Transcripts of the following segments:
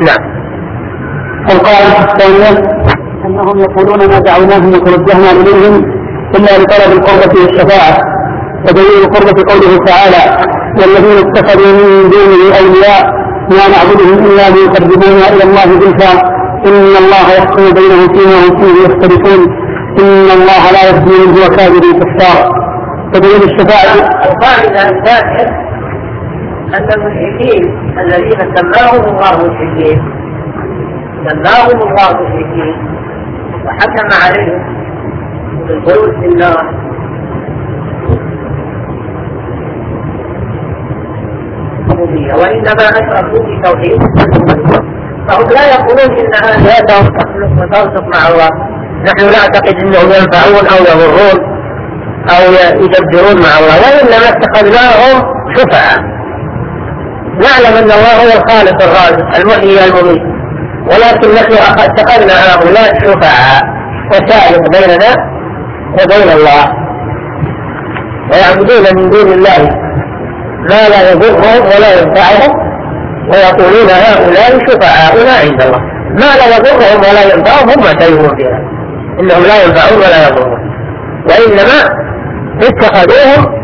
نعم. القاعدة الثانية أنهم يقولون ما دعوناهم وتوجهنا إليهم إلا لطلب القربة والشفاعة. ودليل القربة قوله تعالى والذين اتخذوا من دونه أولياء ما نعبدهم إلا ليقربونا إلى الله زلفى. إن الله يحكم بينهم فيما هم فيه يختلفون. إن الله لا يهدي من هو كاذب كفار. ودليل الشفاعة. القاعدة الثانية أن المشركين الذين سماهم الله مشركين سماهم الله مشركين وحكم عليهم بالخلود في النار. وإنما أشركوا في توحيد. فهم لا يقولون إن آلهتهم تخلق وترزق مع الله. نحن نعتقد أنهم ينفعون أو يضرون أو يدبرون مع الله وإنما اتخذناهم شفعاء. نعلم أن الله هو الخالق الرازق المحيي المميت ولكن نحن اتخذنا هؤلاء شفعاء وسائل بيننا وبين الله. ويعبدون من دون الله ما لا يضرهم ولا ينفعهم ويقولون هؤلاء شفعاؤنا عند الله. ما لا يضرهم ولا ينفعهم هم معترفون بها إنهم لا ينفعون ولا يضرون وإنما اتخذوهم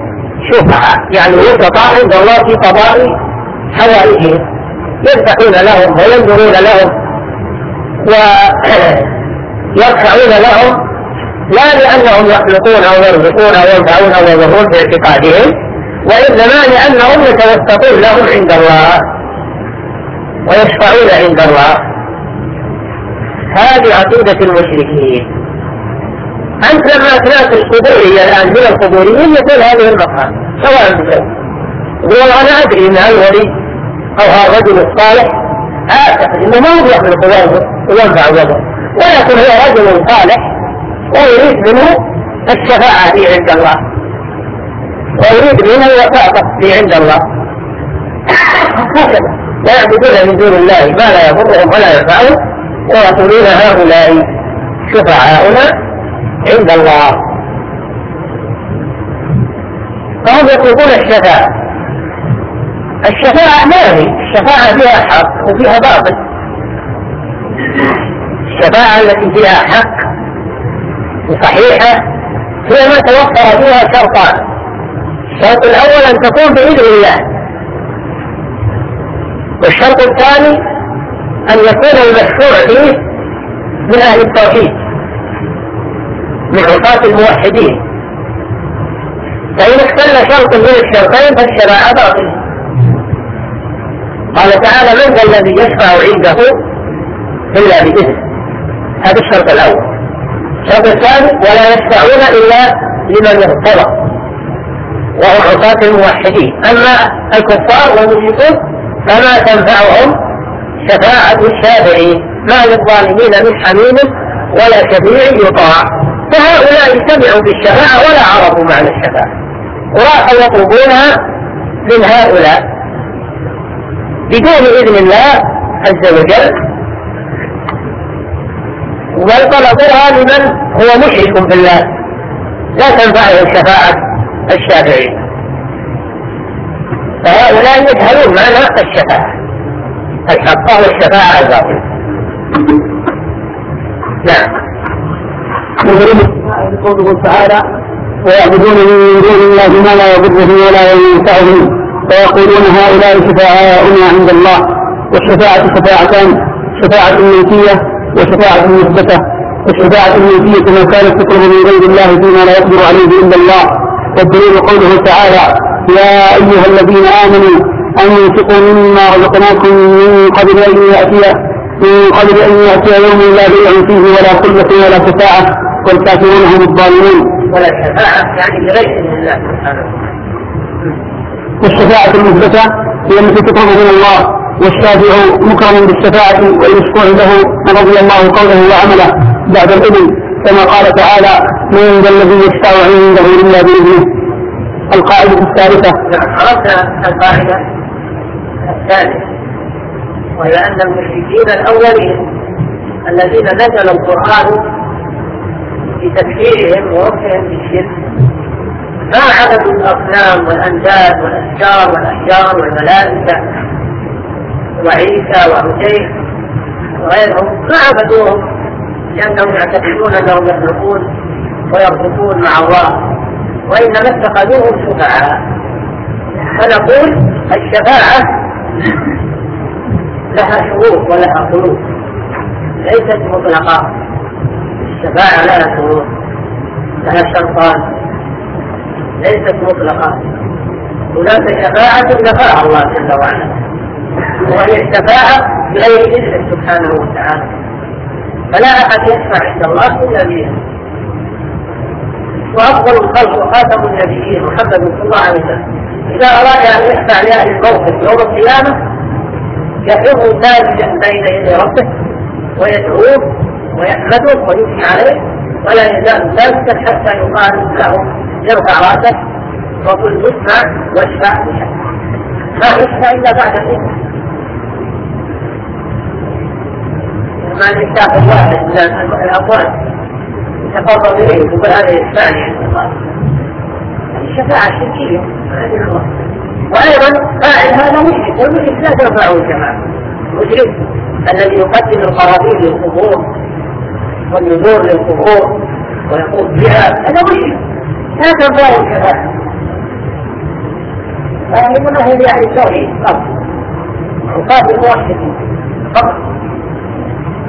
شفعاء يعني يقطع عند الله في قضاء حوائجهم يفتحون لهم وينظرون لهم. ويرفعون لهم. لا لأنهم يخلقون أو يرزقون أو ينفعون أو يضرون في اعتقادهم. وانما لانهم يتوسطون لهم عند الله. ويشفعون عند الله. هذه عقيدة المشركين. أنت لما تناقش القبورية الآن من القبوريين يقول هذه المقام. سواء يقول أنا أدري أن الولي. أو هذا الرجل الصالح أعتقد أنه ما هو يخلق وينفع ويضر ولكن هو رجل صالح ويريد منه الشفاعة في عند الله. ويريد منه الوساطة في عند الله. هكذا. ويعبدون من دون الله ما لا يضرهم ولا ينفعهم. ويقولون هؤلاء شفعاؤنا عند الله. فهم يطلبون الشفاعة. الشفاعة ما هي الشفاعة فيها حق وفيها باطل. الشفاعة التي فيها حق وصحيحة هي ما توفر فيها شرطان. الشرط الأول أن تكون بإذن الله. والشرط الثاني أن يكون المشروع فيه من أهل التوحيد من عصاة الموحدين. فإن اختل شرط من الشرطين فالشفاعة باطلة. قال تعالى من ذا الذي يشفع عنده إلا بإذنه. هذا الشرط الأول. الشرط الثاني ولا يشفعون إلا لمن ارتضى. وهم عصاة الموحدين. أما الكفار والمشركون فما تنفعهم شفاعة الشافعين. ما للظالمين من حميم ولا شفيع يطاع. فهؤلاء سمعوا بالشفاعة ولا عرفوا معنى الشفاعة. وراحوا يطلبونها من هؤلاء. بدون إذن الله عز وجل. بل طلبوها لمن هو مشرك بالله لا تنفعه الشفاعة الشافعين فهؤلاء يجهلون معنى الشفاعة. الحق وهو الشفاعة الباطلة نعم قوله تعالى ويعبدون من دون الله ما لا يضرهم ولا ينفعهم. ويقولون هؤلاء شفاعاؤنا عند الله والشفاعة شفاعتان شفاعة منفية وشفاعة مثبتة الشفاعة المنفية ما كانت تطلب من غير الله فيما لا يقدر عليه إلا الله. والدليل قوله تعالى يا أيها الذين آمنوا أنفقوا مما رزقناكم من قبل أن يأتي من قبل أن يأتي يوم لا بيع فيه ولا خلة ولا شفاعة والكافرون هم الظالمون. ولا شفاعة يعني بغير الله سبحانه والشفاعة المثبتة هي التي تطلب من الله والشافع مكرم بالشفاعة والمشكور له رضي الله قوله وعمله بعد الإذن كما قال تعالى من ذا الذي يشفع عنده إلا بإذنه. القاعدة الثالثة. عرفنا القاعدة الثالثة وهي أن المشركين الأولين الذين نزل القرآن في تكفيرهم ورفعهم بالشرك ما عبدوا الأصنام والأنداد والأشجار والأحجار والملائكة وعيسى وحسين وغيرهم ما عبدوهم لأنهم يعتقدون أنهم يخلقون ويرزقون مع الله وإنما اتخذوهم شفعاء. فنقول الشفاعة لها شروط ولها قلوب ليست مطلقة. الشفاعة لها شروط لها شرطان. ليست مطلقة. هناك شفاعة نفاها الله جل وعلا. وهي الشفاعة بغير إذنه سبحانه وتعالى. فلا أحد يشفع عند الله إلا بإذنه. وأفضل الخلق وخاتم النبيين محمد صلى الله عليه وسلم. إذا أراد أن يشفع لأهل الموقف يوم القيامة يقوم ساجدا بين يدي ربه ويدعوه ويحمده ويثني عليه ولا يزال ساجدا حتى يقال له يرفع رأسه وقل اسمع واشفع. ما يشفع إلا بعد الإذن. ما المفتاح الواحد من الأقوال. يتفضل إليه يقول هذا يشفعني عند الله الشفاعة الشركية وأيضا فاعل هذا مشرك. والمشرك لا تنفعه الجماعة المشرك الذي يقدم القرابين للقبور والنذور للقبور ويقول بها. هذا مشرك. تنفعه الشفاعة فإنما هي يعني توحيد قبل عقاب الموحدين